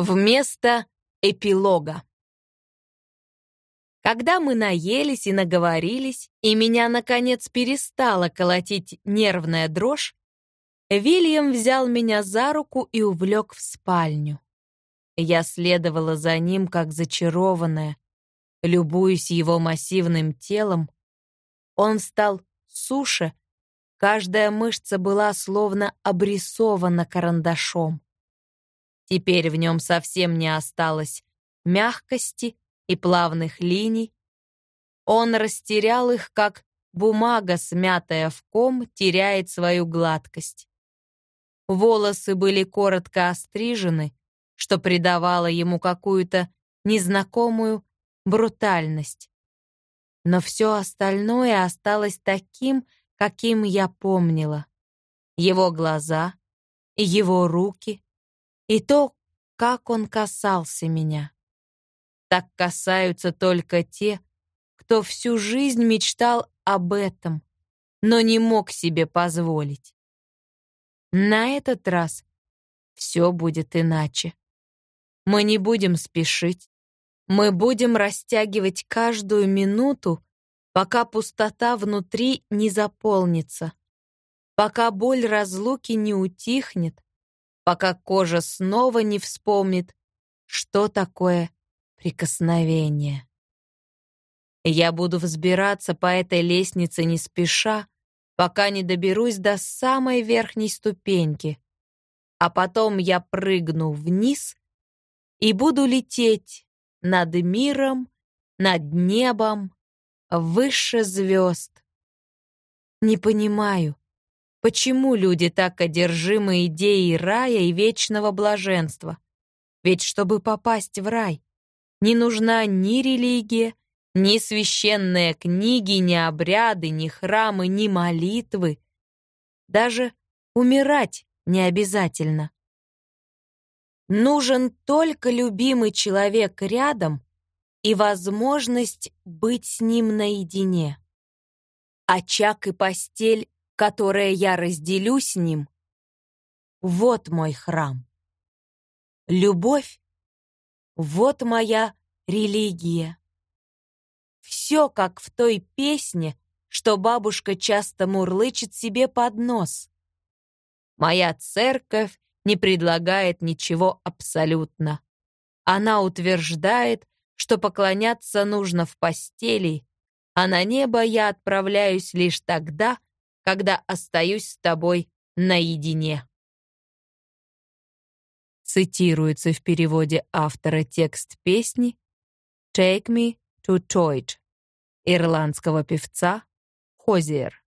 Вместо эпилога. Когда мы наелись и наговорились, и меня, наконец, перестала колотить нервная дрожь, Вильям взял меня за руку и увлек в спальню. Я следовала за ним, как зачарованная, любуясь его массивным телом. Он стал суше, каждая мышца была словно обрисована карандашом. Теперь в нем совсем не осталось мягкости и плавных линий. Он растерял их, как бумага, смятая в ком, теряет свою гладкость. Волосы были коротко острижены, что придавало ему какую-то незнакомую брутальность. Но все остальное осталось таким, каким я помнила. Его глаза, его руки, и то, как он касался меня. Так касаются только те, кто всю жизнь мечтал об этом, но не мог себе позволить. На этот раз все будет иначе. Мы не будем спешить. Мы будем растягивать каждую минуту, пока пустота внутри не заполнится, пока боль разлуки не утихнет, пока кожа снова не вспомнит, что такое прикосновение. Я буду взбираться по этой лестнице не спеша, пока не доберусь до самой верхней ступеньки, а потом я прыгну вниз и буду лететь над миром, над небом, выше звезд. Не понимаю, Почему люди так одержимы идеей рая и вечного блаженства? Ведь чтобы попасть в рай, не нужна ни религия, ни священные книги, ни обряды, ни храмы, ни молитвы. Даже умирать не обязательно. Нужен только любимый человек рядом и возможность быть с ним наедине. Очаг и постель которое я разделю с ним, вот мой храм. Любовь — вот моя религия. Все как в той песне, что бабушка часто мурлычет себе под нос. Моя церковь не предлагает ничего абсолютно. Она утверждает, что поклоняться нужно в постели, а на небо я отправляюсь лишь тогда, когда остаюсь с тобой наедине. Цитируется в переводе автора текст песни «Take me to Toit» ирландского певца Хозиер.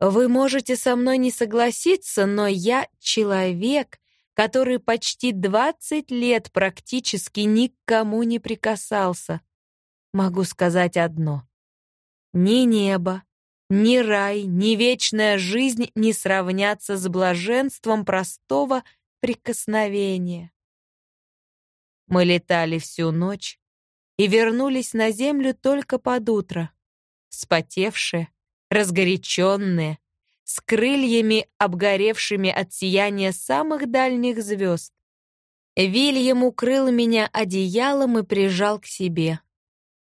Вы можете со мной не согласиться, но я человек, который почти 20 лет практически никому не прикасался. Могу сказать одно. Ни небо, ни рай, ни вечная жизнь не сравнятся с блаженством простого прикосновения. Мы летали всю ночь и вернулись на землю только под утро, спотевшие, разгоряченные, с крыльями, обгоревшими от сияния самых дальних звезд. Вильям укрыл меня одеялом и прижал к себе.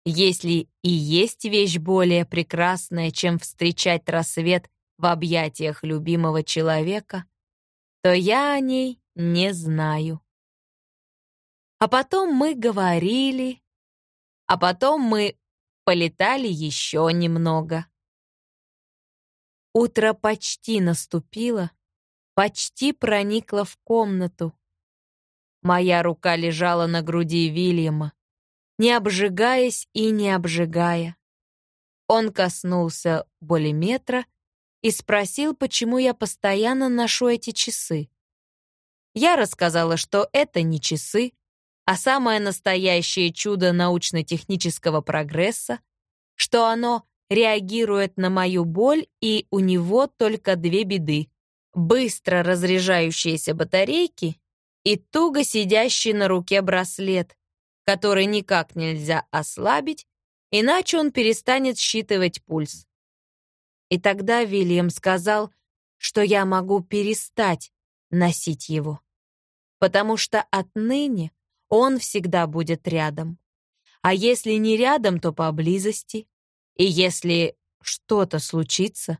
Если и есть вещь более прекрасная, чем встречать рассвет в объятиях любимого человека, то я о ней не знаю. А потом мы говорили, а потом мы полетали еще немного. Утро почти наступило, почти проникло в комнату. Моя рука лежала на груди Вильяма не обжигаясь и не обжигая. Он коснулся болиметра и спросил, почему я постоянно ношу эти часы. Я рассказала, что это не часы, а самое настоящее чудо научно-технического прогресса, что оно реагирует на мою боль, и у него только две беды — быстро разряжающиеся батарейки и туго сидящий на руке браслет, который никак нельзя ослабить, иначе он перестанет считывать пульс. И тогда Вильям сказал, что я могу перестать носить его. потому что отныне он всегда будет рядом. А если не рядом, то поблизости. И если что-то случится,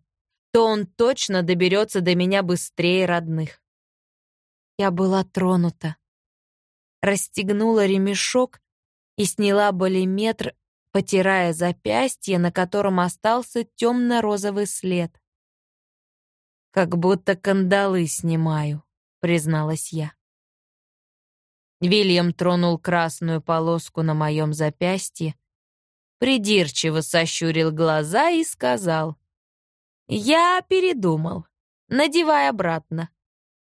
то он точно доберется до меня быстрее родных. Я была тронута. Расстегнула ремешок и сняла болиметр, потирая запястье, на котором остался темно-розовый след. «Как будто кандалы снимаю», — призналась я. Вильям тронул красную полоску на моем запястье, придирчиво сощурил глаза и сказал, «Я передумал. Надевай обратно.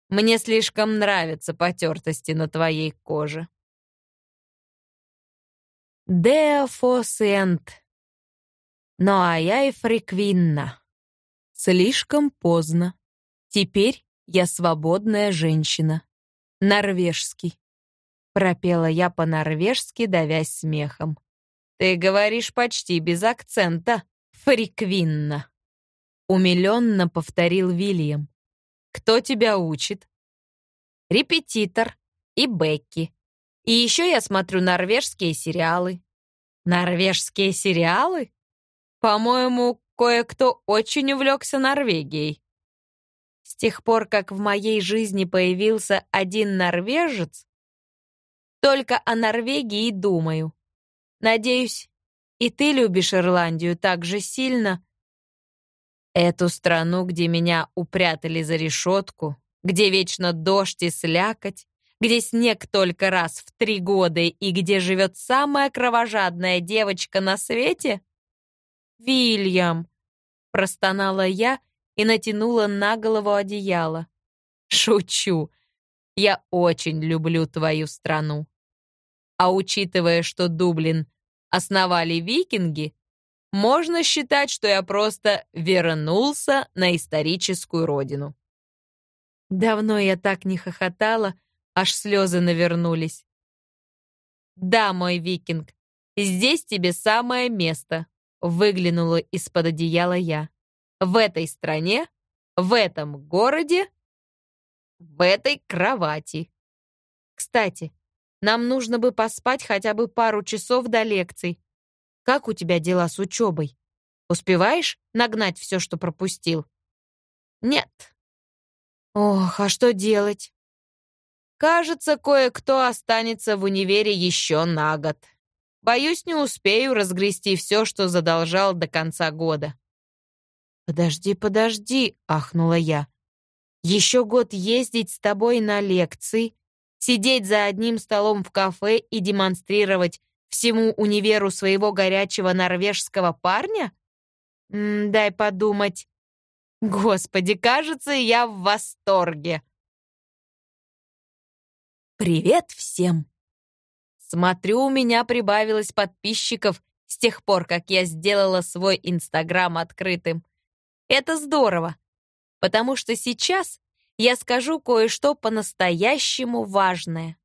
Мне слишком нравятся потертости на твоей коже». Деофосент. Но а я и фриквинна. Слишком поздно. Теперь я свободная женщина. Норвежский пропела я по-норвежски, давясь смехом. «Ты говоришь почти без акцента, фриквинна!» Умиленно повторил Вильям. «Кто тебя учит?» «Репетитор и Бекки. И еще я смотрю норвежские сериалы». «Норвежские сериалы?» «По-моему, кое-кто очень увлекся Норвегией». С тех пор, как в моей жизни появился один норвежец, только о Норвегии и думаю. Надеюсь, и ты любишь Ирландию так же сильно. Эту страну, где меня упрятали за решетку, где вечно дождь и слякоть, где снег только раз в три года и где живет самая кровожадная девочка на свете? Вильям, простонала я и натянула на голову одеяло. Шучу. Я очень люблю твою страну. А учитывая, что Дублин основали викинги, можно считать, что я просто вернулся на историческую родину. Давно я так не хохотала, аж слезы навернулись. «Да, мой викинг, здесь тебе самое место», — выглянула из-под одеяла я. «В этой стране, в этом городе в этой кровати. Кстати, нам нужно бы поспать хотя бы пару часов до лекций. Как у тебя дела с учебой? Успеваешь нагнать все, что пропустил? Нет. Ох, а что делать? Кажется, кое-кто останется в универе еще на год. Боюсь, не успею разгрести все, что задолжал до конца года. «Подожди, подожди», — ахнула я. Еще год ездить с тобой на лекции, сидеть за одним столом в кафе и демонстрировать всему универу своего горячего норвежского парня? М дай подумать. Господи, кажется, я в восторге. Привет всем! Смотрю, у меня прибавилось подписчиков с тех пор, как я сделала свой Инстаграм открытым. Это здорово потому что сейчас я скажу кое-что по-настоящему важное.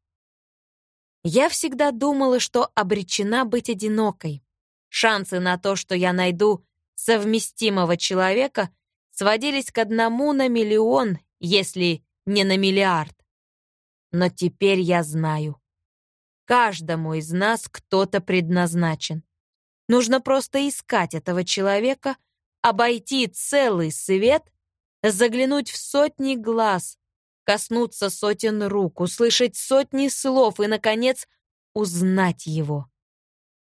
Я всегда думала, что обречена быть одинокой. Шансы на то, что я найду совместимого человека, сводились к одному на миллион, если не на миллиард. Но теперь я знаю. Каждому из нас кто-то предназначен. Нужно просто искать этого человека, обойти целый свет заглянуть в сотни глаз, коснуться сотен рук, услышать сотни слов и, наконец, узнать его.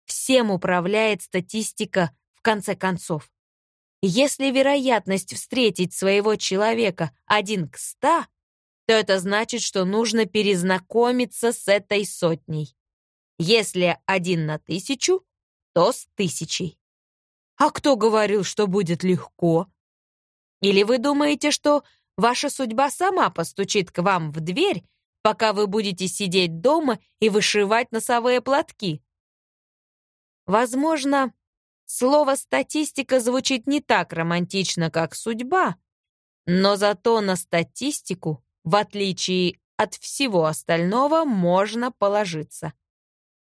Всем управляет статистика в конце концов. Если вероятность встретить своего человека один к ста, то это значит, что нужно перезнакомиться с этой сотней. Если один на тысячу, то с тысячей. А кто говорил, что будет легко? Или вы думаете, что ваша судьба сама постучит к вам в дверь, пока вы будете сидеть дома и вышивать носовые платки? Возможно, слово «статистика» звучит не так романтично, как «судьба», но зато на статистику, в отличие от всего остального, можно положиться.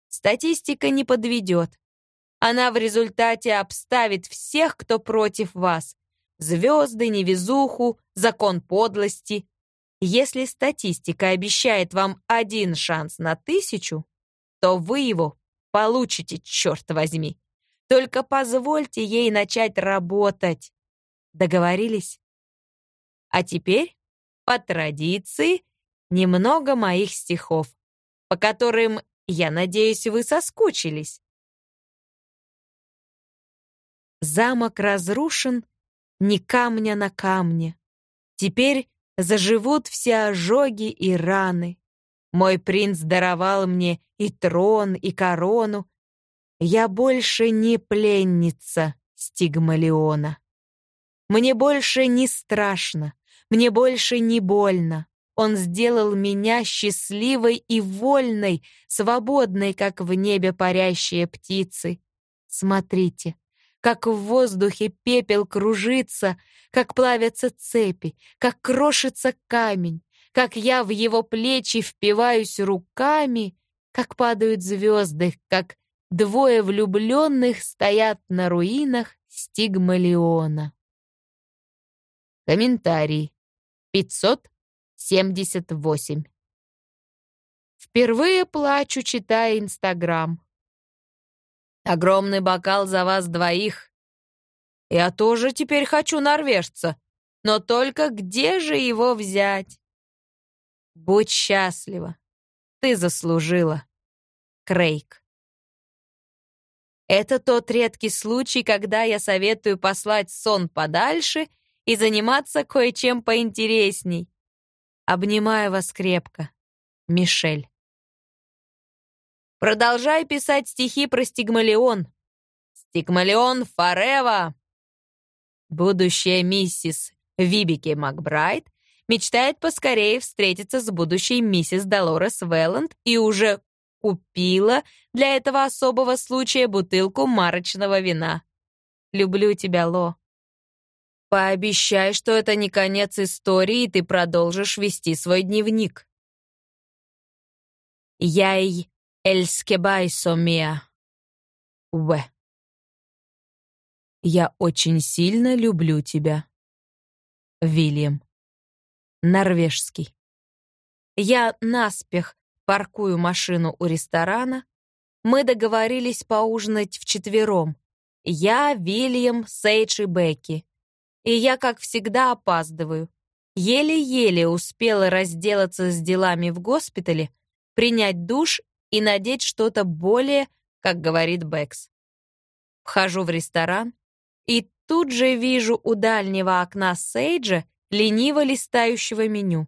Статистика не подведет. Она в результате обставит всех, кто против вас, звезды, невезуху, закон подлости. Если статистика обещает вам один шанс на тысячу, то вы его получите, черт возьми. Только позвольте ей начать работать. Договорились? А теперь, по традиции, немного моих стихов, по которым, я надеюсь, вы соскучились. Замок разрушен, ни камня на камне. Теперь заживут все ожоги и раны. Мой принц даровал мне и трон, и корону. Я больше не пленница Стигмалиона. Мне больше не страшно, мне больше не больно. Он сделал меня счастливой и вольной, свободной, как в небе парящие птицы. Смотрите, как в воздухе пепел кружится, как плавятся цепи, как крошится камень, как я в его плечи впиваюсь руками, как падают звезды, как двое влюбленных стоят на руинах Стигмалиона. Комментарий. 578. Впервые плачу, читая Инстаграм. Огромный бокал за вас двоих. Я тоже теперь хочу норвежца. Но только где же его взять? Будь счастлива. Ты заслужила. Крейг. Это тот редкий случай, когда я советую послать сон подальше и заниматься кое-чем поинтересней. Обнимаю вас крепко. Мишель. Продолжай писать стихи про Стигмалион. Стигмалион Форева. Будущая миссис Вибики Макбрайт мечтает поскорее встретиться с будущей миссис Долорес Велланд и уже купила для этого особого случая бутылку марочного вина. Люблю тебя, Ло. Пообещай, что это не конец истории, и ты продолжишь вести свой дневник. Яй Эльскебайсо миа. В. Я очень сильно люблю тебя. Вильям. Норвежский. Я наспех паркую машину у ресторана. Мы договорились поужинать вчетвером. Я, Вильям, Сейдж и Бекки. И я, как всегда, опаздываю. Еле-еле успела разделаться с делами в госпитале, принять душ и надеть что-то более, как говорит Бэкс. Вхожу в ресторан и тут же вижу у дальнего окна Сейджа лениво листающего меню.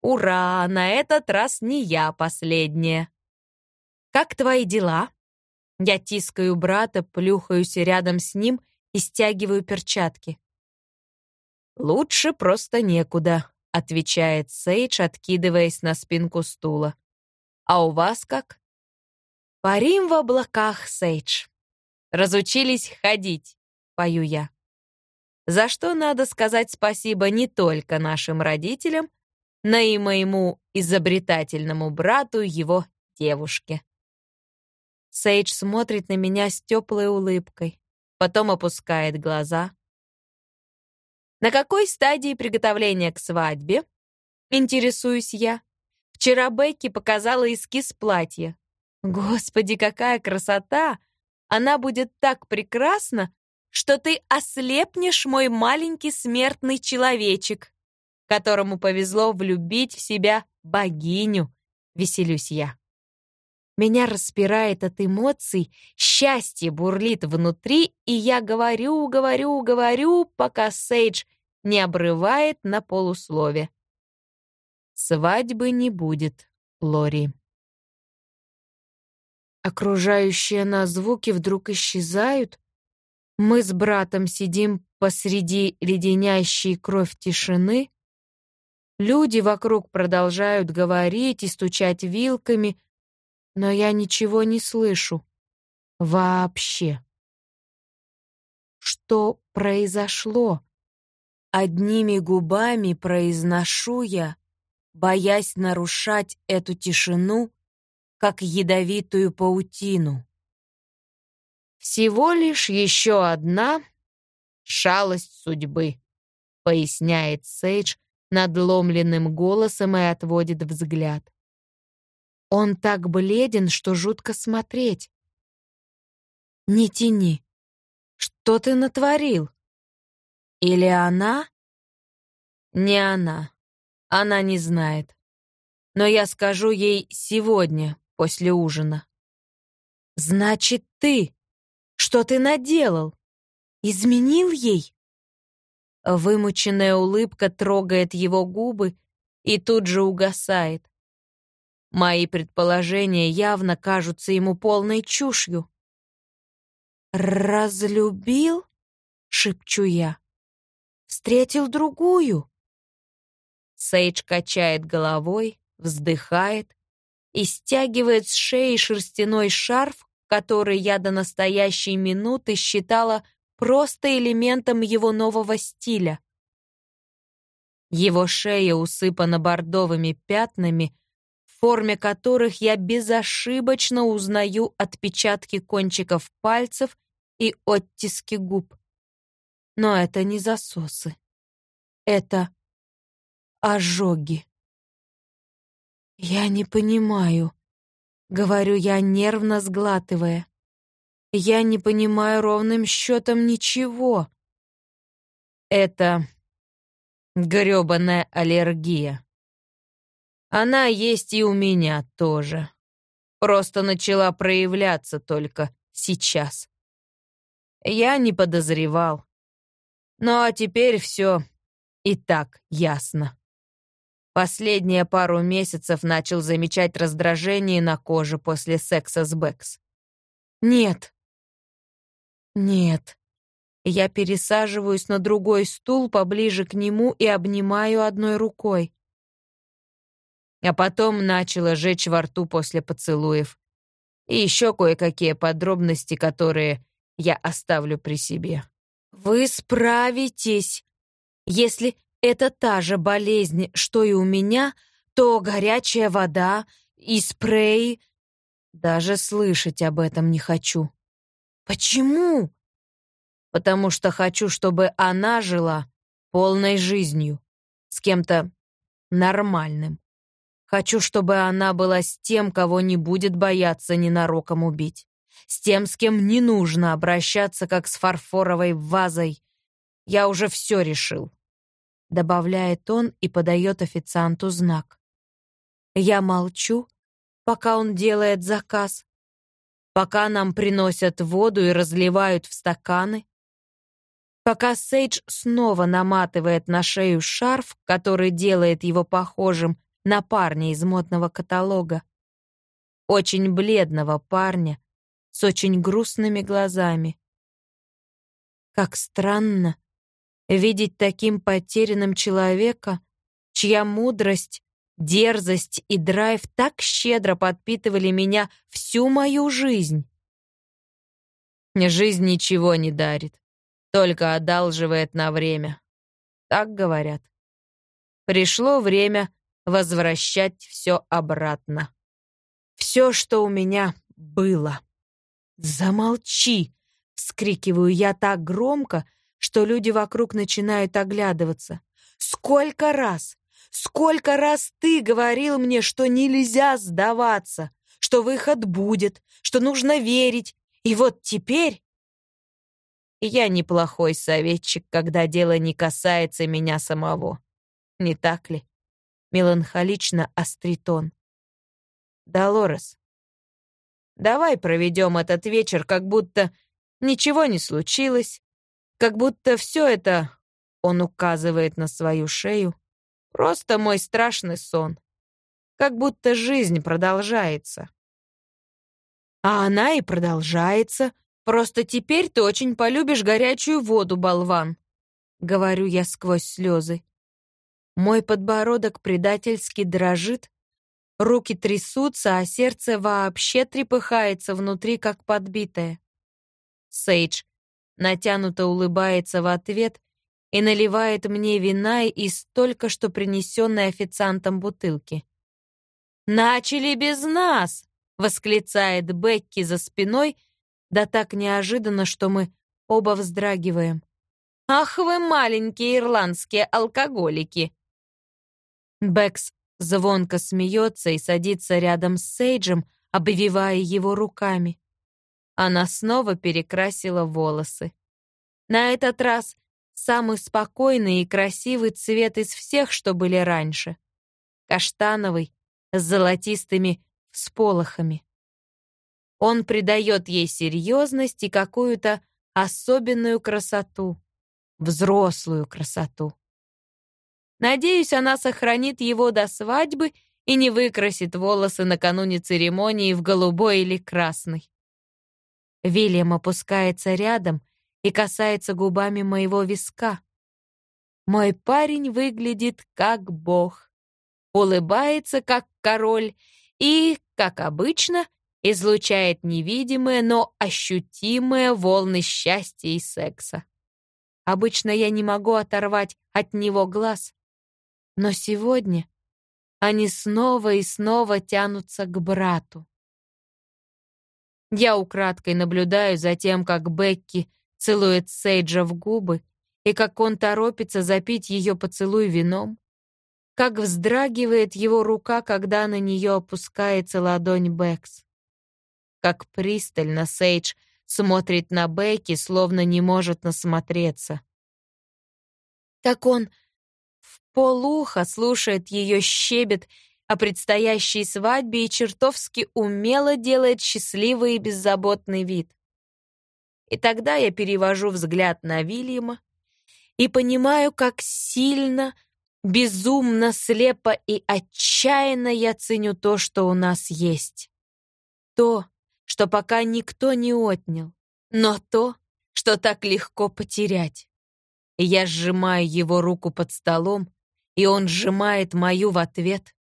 Ура, на этот раз не я последняя. Как твои дела? Я тискаю брата, плюхаюсь рядом с ним и стягиваю перчатки. Лучше просто некуда, отвечает Сейдж, откидываясь на спинку стула. А у вас как? Парим в облаках, Сейдж. Разучились ходить, пою я. За что надо сказать спасибо не только нашим родителям, но и моему изобретательному брату его девушке. Сейдж смотрит на меня с теплой улыбкой, потом опускает глаза. На какой стадии приготовления к свадьбе? Интересуюсь я. Вчера Бекки показала эскиз платья. Господи, какая красота! Она будет так прекрасна, что ты ослепнешь, мой маленький смертный человечек, которому повезло влюбить в себя богиню, веселюсь я. Меня распирает от эмоций, счастье бурлит внутри, и я говорю, говорю, говорю, пока Сейдж не обрывает на полуслове. Свадьбы не будет, Лори. Окружающие нас звуки вдруг исчезают. Мы с братом сидим посреди леденящей кровь тишины. Люди вокруг продолжают говорить и стучать вилками, но я ничего не слышу. Вообще. Что произошло? Одними губами произношу я боясь нарушать эту тишину, как ядовитую паутину. «Всего лишь еще одна шалость судьбы», поясняет Сейдж, надломленным голосом и отводит взгляд. Он так бледен, что жутко смотреть. «Не тяни. Что ты натворил? Или она?» «Не она. Она не знает. Но я скажу ей сегодня, после ужина». «Значит, ты? Что ты наделал? Изменил ей?» Вымученная улыбка трогает его губы и тут же угасает. Мои предположения явно кажутся ему полной чушью. «Разлюбил?» — шепчу я. «Встретил другую?» Сейдж качает головой, вздыхает и стягивает с шеи шерстяной шарф, который я до настоящей минуты считала просто элементом его нового стиля. Его шея усыпана бордовыми пятнами, в форме которых я безошибочно узнаю отпечатки кончиков пальцев и оттиски губ. Но это не засосы. Это ожоги. «Я не понимаю», — говорю я, нервно сглатывая. Я не понимаю ровным счетом ничего. Это грёбаная аллергия. Она есть и у меня тоже. Просто начала проявляться только сейчас. Я не подозревал. Ну а теперь все и так ясно. Последние пару месяцев начал замечать раздражение на коже после секса с Бэкс. Нет, нет. Я пересаживаюсь на другой стул поближе к нему и обнимаю одной рукой. А потом начала жечь во рту после поцелуев. И еще кое-какие подробности, которые я оставлю при себе. Вы справитесь. Если это та же болезнь, что и у меня, то горячая вода и спрей... Даже слышать об этом не хочу. Почему? Потому что хочу, чтобы она жила полной жизнью, с кем-то нормальным. Хочу, чтобы она была с тем, кого не будет бояться ненароком убить. С тем, с кем не нужно обращаться, как с фарфоровой вазой. Я уже все решил. Добавляет он и подает официанту знак. Я молчу, пока он делает заказ, пока нам приносят воду и разливают в стаканы, пока Сейдж снова наматывает на шею шарф, который делает его похожим на парня из модного каталога. Очень бледного парня с очень грустными глазами. Как странно видеть таким потерянным человека, чья мудрость Дерзость и драйв так щедро подпитывали меня всю мою жизнь. Жизнь ничего не дарит, только одалживает на время. Так говорят. Пришло время возвращать все обратно. Все, что у меня было. «Замолчи!» — вскрикиваю я так громко, что люди вокруг начинают оглядываться. «Сколько раз! Сколько раз ты говорил мне, что нельзя сдаваться, что выход будет, что нужно верить, и вот теперь... Я неплохой советчик, когда дело не касается меня самого. Не так ли? Меланхолично острит он. Долорес, давай проведем этот вечер, как будто ничего не случилось, как будто все это, он указывает на свою шею, Просто мой страшный сон. Как будто жизнь продолжается. А она и продолжается. Просто теперь ты очень полюбишь горячую воду, болван. Говорю я сквозь слезы. Мой подбородок предательски дрожит, руки трясутся, а сердце вообще трепыхается внутри, как подбитое. Сейдж натянуто улыбается в ответ и наливает мне вина из только что принесенной официантом бутылки. «Начали без нас!» — восклицает Бекки за спиной, да так неожиданно, что мы оба вздрагиваем. «Ах вы маленькие ирландские алкоголики! Бэкс звонко смеется и садится рядом с Сейджем, обвивая его руками. Она снова перекрасила волосы. На этот раз самый спокойный и красивый цвет из всех, что были раньше. Каштановый, с золотистыми всполохами. Он придает ей серьезность и какую-то особенную красоту, взрослую красоту. Надеюсь, она сохранит его до свадьбы и не выкрасит волосы накануне церемонии в голубой или красный. Вильям опускается рядом и касается губами моего виска. Мой парень выглядит как бог, улыбается как король и, как обычно, излучает невидимые, но ощутимые волны счастья и секса. Обычно я не могу оторвать от него глаз, но сегодня они снова и снова тянутся к брату. Я украдкой наблюдаю за тем, как Бекки целует Сейджа в губы и как он торопится запить ее поцелуй вином, как вздрагивает его рука, когда на нее опускается ладонь Бэкс, как пристально Сейдж смотрит на Бекки, словно не может насмотреться. Как он в полухо слушает ее щебет о предстоящей свадьбе и чертовски умело делает счастливый и беззаботный вид. И тогда я перевожу взгляд на Вильяма и понимаю, как сильно, безумно, слепо и отчаянно я ценю то, что у нас есть. То, что пока никто не отнял, но то, что так легко потерять. Я сжимаю его руку под столом, и он сжимает мою в ответ.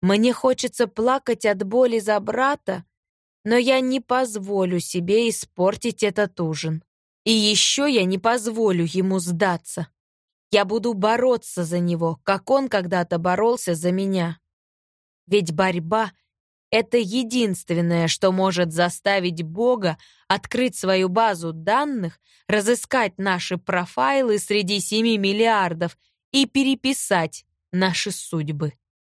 Мне хочется плакать от боли за брата, но я не позволю себе испортить этот ужин. И еще я не позволю ему сдаться. Я буду бороться за него, как он когда-то боролся за меня. Ведь борьба — это единственное, что может заставить Бога открыть свою базу данных, разыскать наши профайлы среди 7 миллиардов и переписать наши судьбы.